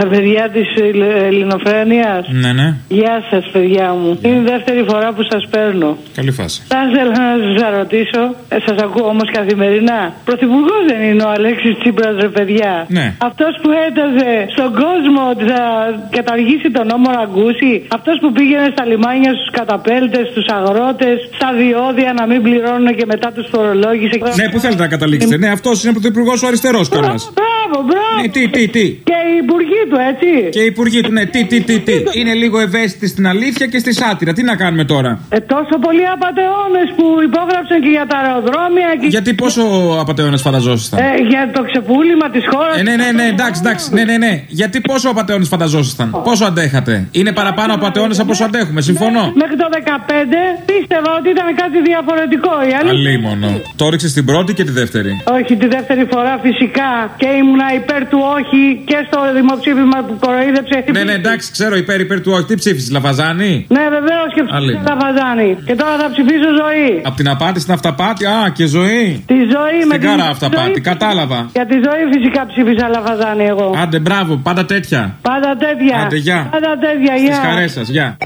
Τα παιδιά της Ελληνοφρένειας. Ναι, ναι. Γεια σας, παιδιά μου. Είναι η δεύτερη φορά που σας παίρνω. Καλή φάση. Θα ήθελα να σας ρωτήσω, ε, σας ακούω όμως καθημερινά. Πρωθυπουργός δεν είναι ο Αλέξης Τσίπρας, ρε παιδιά; Ναι. Αυτός που έταζε στον κόσμο ότι θα καταργήσει τον νόμο Ραγκούση. Αυτός που πήγαινε στα λιμάνια στους καταπέλτες, στους αγρότες, στα διόδια να μην πληρώνουν και μετά τους φορολόγησε. Ναι, πού θέλετε να καταλήξετε; Ναι, αυτός είναι πρωθυπουργός ο αριστερός κιόλας. Μπράβο, μπράβο. Ναι, τι, τι, τι. Και οι υπουργοί του, έτσι. Και οι υπουργοί του, ναι, τι, τι, τι, τι. Είναι λίγο ευαίσθητοι στην αλήθεια και στη σάτυρα. Τι να κάνουμε τώρα; Ε, τόσο πολλοί απαταιώνες που υπόγραψαν και για τα αεροδρόμια. Και... Γιατί πόσο απαταιώνες φανταζόσασταν; Ε, για το ξεπούλημα της χώρας. Ε, ναι, ναι, ναι, εντάξει, εντάξει. Ναι, ναι, ναι. Γιατί πόσο απαταιώνες φανταζόσασταν; Πόσο αντέχατε; Είναι παραπάνω απαταιώνες από όσο αντέχουμε. Συμφωνώ. Μέχρι το 15 πίστευα ότι ήταν κάτι διαφορετικό. Η αλήθεια. Αλίμονο. Το έριξες την πρώτη και τη δεύτερη; Όχι, τη δεύτερη φορά φυσικά και ήμουνα υπέρ του όχι και στο δημοψήφισμα που κοροϊδεύσε. Ναι, ναι, εντάξει, ξέρω υπέρ υπέρ του όχι. Τι ψήφισες, Λαβαζάνη; Ναι, βεβαίως και ψήφισα τα βαζάνη. Και τώρα θα ψηφίσω ζωή. Από την απάτη στην αυταπάτη, α, και ζωή. Τη ζωή με Στην κάρα αυταπάτη, κατάλαβα. Για τη ζωή φυσικά ψήφισα λαβαζάνη εγώ. Άντε, μπράβο, πάντα τέτοια. Πάντα τέτοια. Άντε, γεια. Πάντα τέτοια, Στις γεια. χαρές σας, γεια.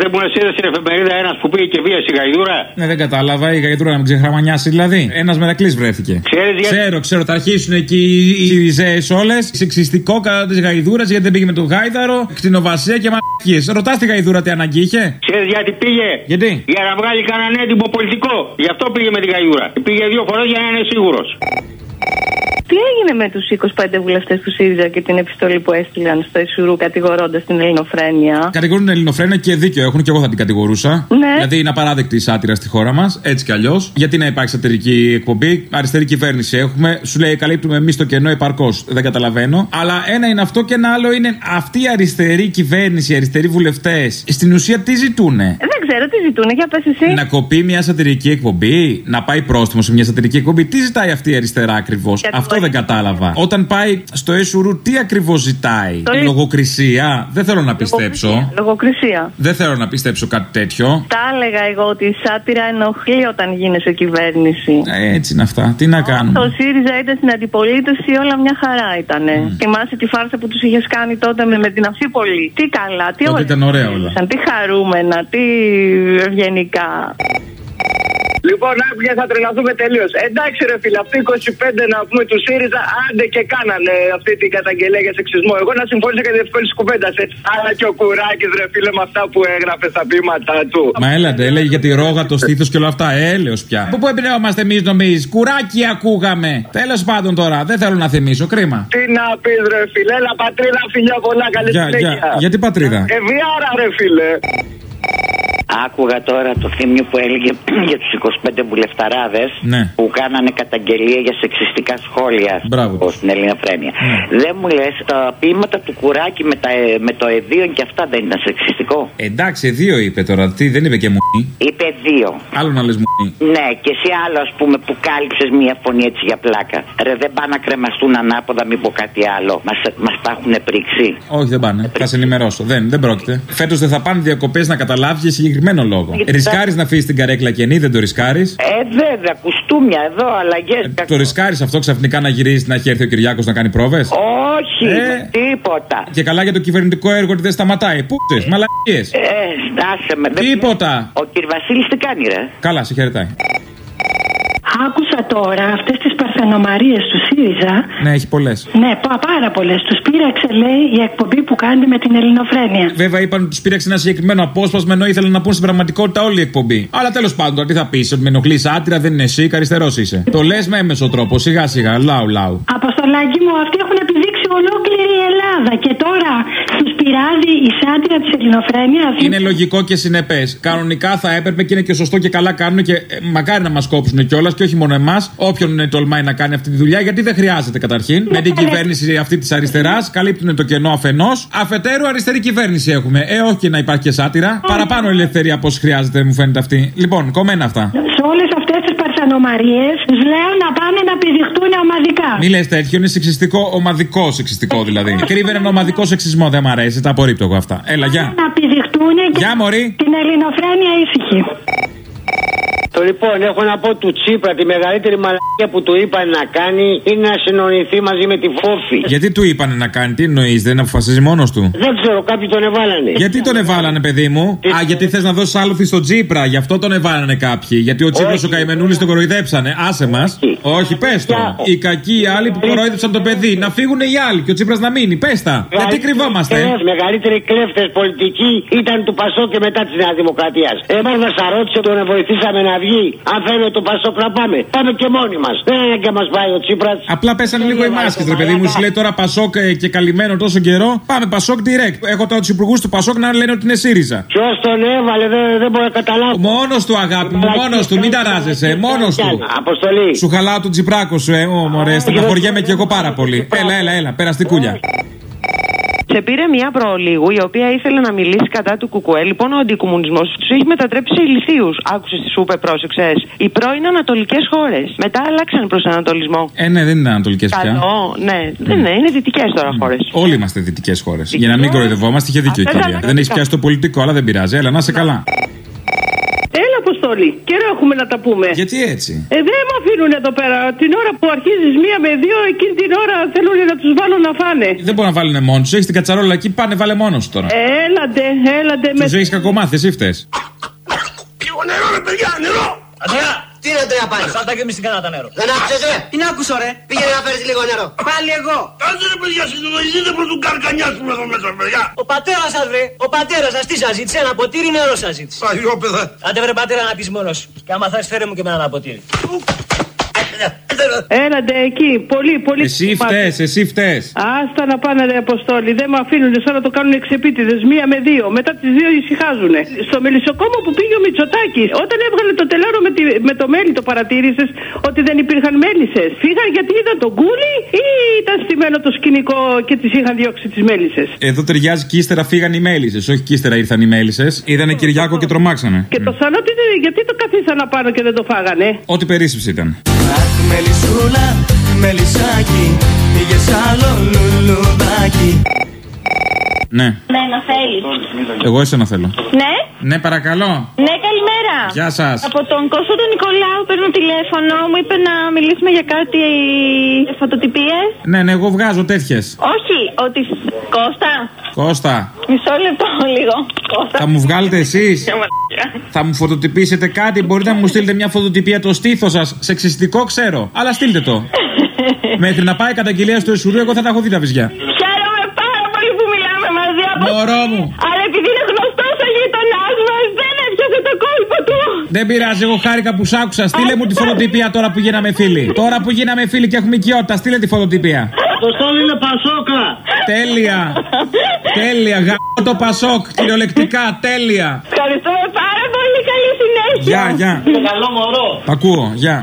Δεν μου έστειλε στην εφημερίδα ένας που πήγε και βίασε η γαϊδούρα; Ναι, δεν κατάλαβα. Η γαϊδούρα να μην ξεχραμανιάσει δηλαδή. Ένας μετακλή βρέθηκε. Ξέρεις γιατί- Ξέρω, ξέρω. Θα αρχίσουν εκεί οι Σιριζέε όλες. Σεξιστικό κατά της γαϊδούρας γιατί δεν πήγε με τον γάιδαρο. Κτηνοβασία και μαλακίες. Ρωτάς τη γαϊδούρα τι ανάγκη είχε; Ξέρεις γιατί πήγε; Γιατί; Για να βγάλει κανέναν έντυπο πολιτικό. Γι' αυτό πήγε με τη γαϊδούρα. Πήγε δύο φορές για να είναι σίγουρος. Τι έγινε με τους 25 βουλευτές του ΣΥΡΙΖΑ και την επιστολή που έστειλαν στο Ισουρού κατηγορώντας την ελληνοφρένεια; Κατηγορούν την Ελληνοφρένα και δίκιο έχουν και εγώ θα την κατηγορούσα. Ναι. Δηλαδή είναι απαράδεκτη η σάτυρα στη χώρα μας, έτσι κι αλλιώς. Γιατί να υπάρχει σατυρική εκπομπή, αριστερή κυβέρνηση έχουμε. Σου λέει καλύπτουμε εμείς το κενό επαρκώς. Δεν καταλαβαίνω. Αλλά ένα είναι αυτό και ένα άλλο είναι αυτή η αριστερή κυβέρνηση, οι αριστεροί βουλευτές. Στην ουσία τι ζητούνε; Δεν ξέρω τι ζητούν, για πες εσύ. Να κοπεί μια σατυρική εκπομπή, να πάει πρόστιμο σε μια σατυρική εκπομπή. Τι ζητάει αυτή η αριστερά ακριβώς; Αυτό δεν κατάλαβα. Όταν πάει στο Έσουρου, τι ακριβώς ζητάει; Το- Λογοκρισία; Δεν θέλω να πιστέψω. Λογοκρισία. Δεν θέλω να πιστέψω κάτι τέτοιο. Τα έλεγα εγώ ότι η σάτυρα ενοχλεί όταν γίνεσαι κυβέρνηση. Ε, Έτσι είναι αυτά. Τι να Το κάνουμε; ΣΥΡΙΖΑ ήταν στην αντιπολίτευση, όλα μια χαρά ήταν. Θυμάσαι τη φάρσα που τους είχες κάνει τότε με, με την Αμφίπολη. Τι καλά, τι Τότε όλα. ήταν ωραία όλα. Σαν, Τι χαρούμενα, τι ευγενικά. Λοιπόν, άκουγε θα τρελαθούμε τελείως. Εντάξει, ρε φίλε, αυτοί 25 να πούμε του ΣΥΡΙΖΑ, άντε και κάνανε αυτή την καταγγελία για σεξισμό. Εγώ να συμφωνήσω για τη διευκόλυνση κουβέντας. Αλλά και ο Κουράκης, ρε φίλε, με αυτά που έγραφε στα βήματά του. Μα έλατε, έλεγε για τη ρόγα, το στήθος και όλα αυτά. Έλεος πια. Από πού εμπνεόμαστε εμείς νομίζεις; Κουράκι ακούγαμε. Τέλος πάντων τώρα, δεν θέλω να θυμίσω. Κρίμα. Τι να πεις, ρε φίλε, έλα πατρίδα, φιλιά πολλά, καλή Για, συνέχεια. για, γιατί πατρίδα; Ε, βιάρα, ρε φίλε. Άκουγα τώρα το θύμιο που έλεγε για τους 25 βουλευταράδες Ναι. που κάνανε καταγγελία για σεξιστικά σχόλια Μπράβο στο- στην Ελληνοφρένεια. Ναι. Δεν μου λες, τα ποίηματα του κουράκι με, τα, ε, με το εδίον και αυτά δεν ήταν σεξιστικό; Εντάξει, δύο είπε τώρα. Τι δεν είπε και μου. Είπε δύο. Άλλο να λες μου. Ναι, και εσύ άλλο ας πούμε που κάλυψες μία φωνή έτσι για πλάκα. Ρε, δεν πάνε να κρεμαστούν ανάποδα, μην πω κάτι άλλο. Μας μας τα έχουν πρίξει. Όχι, δεν πάνε. Θα σε ενημερώσω. Δεν, δεν πρόκειται. Φέτος δεν θα πάνε διακοπές να καταλάβεις για συγκεκριμένο λόγο. Γιατί Ρισκάρεις να αφήσεις την καρέκλα κενή, δεν το ρισκάρεις; Ε, βέβαια, κουστούμια εδώ, αλλαγές. Το ρισκάρεις αυτό ξαφνικά να γυρίσεις να έχει έρθει ο Κυριάκος να κάνει πρόβες; Όχι, Ε. τίποτα. Και καλά για το κυβερνητικό έργο ότι δεν σταματάει. Πού τε, μαλακίες. Ε, άσε με. δεν- Τίποτα. Ο κ. Βασίλης τι κάνει, ρε; Καλά, σε χαιρετάει. Άκουσα τώρα αυτές τις παρθενομαρίε του ΣΥΡΙΖΑ. Ναι, έχει πολλές. Ναι, πα- πάρα πολλές. Τους πείραξε, λέει, η εκπομπή που κάνετε με την Ελληνοφρένεια. Βέβαια είπαν ότι τους πήραξε ένα συγκεκριμένο απόσπασμα ενώ ήθελαν να πούν στην πραγματικότητα όλη η εκπομπή. Αλλά τέλος πάντων, τώρα τι θα πεις, ότι με ενοχλείς άτυρα δεν είναι εσύ, αριστερό είσαι. Το λες με έμεσο τρόπο, σιγά σιγά, λαού λαού. Αποστολάκι μου, αυτοί έχουν επιδείξει ολόκληρη η Ελλάδα. Και τώρα του πειράζει η σάτυρα της Ελληνοφρένειας. Είναι λογικό και συνεπές. Κανονικά θα έπρεπε και είναι και σωστό και καλά κάνουν και ε, μακάρι να μας κόψουν κιόλας και όχι μόνο εμάς. Όποιον ε, τολμάει να κάνει αυτή τη δουλειά, γιατί δεν χρειάζεται καταρχήν. Με την κυβέρνηση αυτή της αριστεράς καλύπτουν το κενό αφενός. Αφετέρου αριστερή κυβέρνηση έχουμε. Ε, όχι και να υπάρχει και σάτυρα. Παραπάνω ελευθερία από όσο χρειάζεται, μου φαίνεται αυτή. Λοιπόν, κομμένα αυτά. Σε όλες αυτές τι παρθενομαρίε τους λέω να πάνε να πηδηχτούν ομαδικά. Μη λες τέτοιο, είναι σεξιστικό, ομαδικό σεξιστικό δηλαδή. Κρύβει έναν ομαδικό σεξισμό, δεν μ' αρέσει, τα απορρίπτω εγώ αυτά. Έλα, γεια. Να πηδηχτούν και Γεια, Μωρή. την Ελληνοφρένεια ήσυχη. Το λοιπόν, έχω να πω του Τσίπρα τη μεγαλύτερη μαλακία που του είπαν να κάνει είναι να συνονιθεί μαζί με τη Φόφη. Γιατί του είπανε να κάνει, τι εννοείς, δεν αποφασίζει μόνος του; Δεν ξέρω, κάποιοι τον εβάλανε. Γιατί τον εβάλανε, παιδί μου; Α, γιατί θες να δώσεις άλοθη στον Τσίπρα, γι' αυτό τον εβάλανε κάποιοι. Γιατί ο Τσίπρας Όχι. ο Καημενούλης τον κοροϊδέψανε. Άσε μας. Όχι, πες το. Οι κακοί οι άλλοι που κοροϊδέψαν το παιδί. Να φύγουν οι άλλοι και ο Τσίπρας να μείνει. Πες τα. Γιατί κρυβόμαστε; Οι μεγαλύτεροι κλέφτες πολιτικοί ήταν του Πασό και μετά της Νέας Δημοκρατίας. Εμάς μας αρώτησε τον βοηθήσαμε να βγει. Αν θέλει το Πασό να πάμε. Πάμε και μόνοι μας. Δεν είναι και μας πάει ο Τσίπρας. Απλά πέσανε λίγο οι μάσκες, ρε παιδί μου. Σου λέει τώρα Πασόκ ε, και καλυμμένο τόσο καιρό. Πάμε Πασόκ direct. Έχω τώρα τους υπουργούς του Πασόκ να λένε ότι είναι ΣΥΡΙΖΑ. Ποιος τον έβαλε, δεν, δεν μπορώ να καταλάβω. Μόνος του αγάπη μου, μόνος του, μην ταράζεσαι, μόνος του. Αποστολή. Σου χαλάω τον τσιπράκο σου, ε, ω μωρέ, στεναχωριέμαι κι εγώ πάρα πολύ. Έλα, έλα, έλα, περαστικούλια. Σε πήρε μια προλίγου η οποία ήθελε να μιλήσει κατά του Κουκουέ. Λοιπόν, ο αντικομουνισμός τους έχει μετατρέψει σε ηλικίους. Άκουσες τις σου είπε, πρόσεξες. Οι πρώην Ανατολικές χώρες. Μετά άλλαξαν προς Ανατολισμό. Ε, ναι, δεν είναι ανατολικές πια. Καλό, ναι, δεν είναι, είναι δυτικές τώρα χώρες. Όλοι είμαστε δυτικές χώρες. Για να μην κοροϊδευόμαστε, είχε δίκιο η Αυτά κυρία. τα Δεν έχει λογικά. πιάσει το πολιτικό, αλλά δεν πειράζει. Έλα, να είσαι καλά. Έλα, Αποστόλη. Καιρό έχουμε να τα πούμε. Γιατί έτσι; Ε, δεν με αφήνουν εδώ πέρα. Την ώρα που αρχίζεις μία με δύο, εκείνη την ώρα θέλουν να τους βάλω να φάνε. Δεν μπορεί να βάλουν μόνο τους. Έχεις την κατσαρόλα εκεί, πάνε, βάλε μόνος σου τώρα. Έλαντε, έλαντε με. Του έχεις κακομάθεις, εσύ φταίς. Λίγο νερό, ρε παιδιά, νερό! Αντρέα, τι είναι Αντρέα πάλι. Σάλτα και εμείς την κάνατε νερό. Δεν άκουσες ρε. Τι να ακούσω ρε. Πήγαινε να φέρεις λίγο νερό. Πάλι εγώ. Κάντε ρε παιδιά, συνειδητοποιηθείτε προς τον καρκανιάσουμε εδώ μέσα, παιδιά. Ο πατέρας σας βρε. Ο πατέρας σας τι σας ζήτησε. Ένα ποτήρι νερό σας ζήτησε. Παγιόπαιδα. Άντε βρε πατέρα να πεις μόνος σου. Και άμα θες φέρε μου και με ένα ποτήρι. Έλαντε εκεί, πολύ, πολύ. Εσύ φταίς, εσύ φταίς. Άστα να πάνε ρε Αποστόλη, δεν με αφήνουν σαν να το κάνουν εξεπίτηδες, μία με δύο. Μετά τις δύο ησυχάζουν. Στο μελισσοκόμο που πήγε ο Μητσοτάκης, όταν έβγαλε το τελάρο με, τη, με το μέλι, το παρατήρησες ότι δεν υπήρχαν μέλισσες. Φύγαν γιατί είδαν τον κούλι ή ήταν στημένο το σκηνικό και τις είχαν διώξει τις μέλισσες. Εδώ ταιριάζει και ύστερα φύγαν οι μέλισσες. Όχι και ύστερα ήρθαν οι μέλισσες. Είδανε Κυριάκο και τρομάξανε. Και το σαλότι δεν- γιατί το καθίσαν απάνω και δεν το φάγανε; Ό,τι περίσσεψη ήταν. Αχ, μελισσούλα, μελισσάκι, πήγες άλλο λουλουδάκι. Ναι, Ναι, να θέλεις. εγώ εσένα θέλω. Ναι, Ναι, παρακαλώ. ναι, καλημέρα. Γεια σας. Από τον Κώστα τον Νικολάου παίρνω τηλέφωνο. Μου είπε να μιλήσουμε για κάτι φωτοτυπίες. Ναι, ναι, εγώ βγάζω τέτοιες. Όχι, ότι. Κώστα, Κώστα, μισό λεπτό λίγο. Κώστα. θα μου βγάλετε εσείς; Μια μαλακιά. Θα μου φωτοτυπήσετε κάτι, μπορείτε να μου στείλετε μια φωτοτυπία το στήθος σας; Σεξιστικό ξέρω, αλλά στείλτε το. Μέχρι να πάει η καταγγελία στο Ισουρού, εγώ θα τα έχω δει τα βυζιά. Χαίρομαι πάρα πολύ που μιλάμε μαζί από Μωρό μου. Αλλά επειδή είναι γνωστός ο γείτονά μας, δεν έπιασε το κόλπο του. Δεν πειράζει, εγώ χάρηκα που σ' άκουσα. Στείλε μου τη φωτοτυπία τώρα που γίναμε φίλοι. Τώρα που γίναμε φίλοι και έχουμε οικειότητα, στείλε τη φωτοτυπία. Αποστόλη είναι Πασόκα. Τέλεια. Τέλεια. Γαμώ το Πασόκ. Κυριολεκτικά. Τέλεια. Ευχαριστούμε πάρα πολύ. Καλή συνέχεια. Γεια, γεια. Καλό μωρό. Ακούω. Γεια.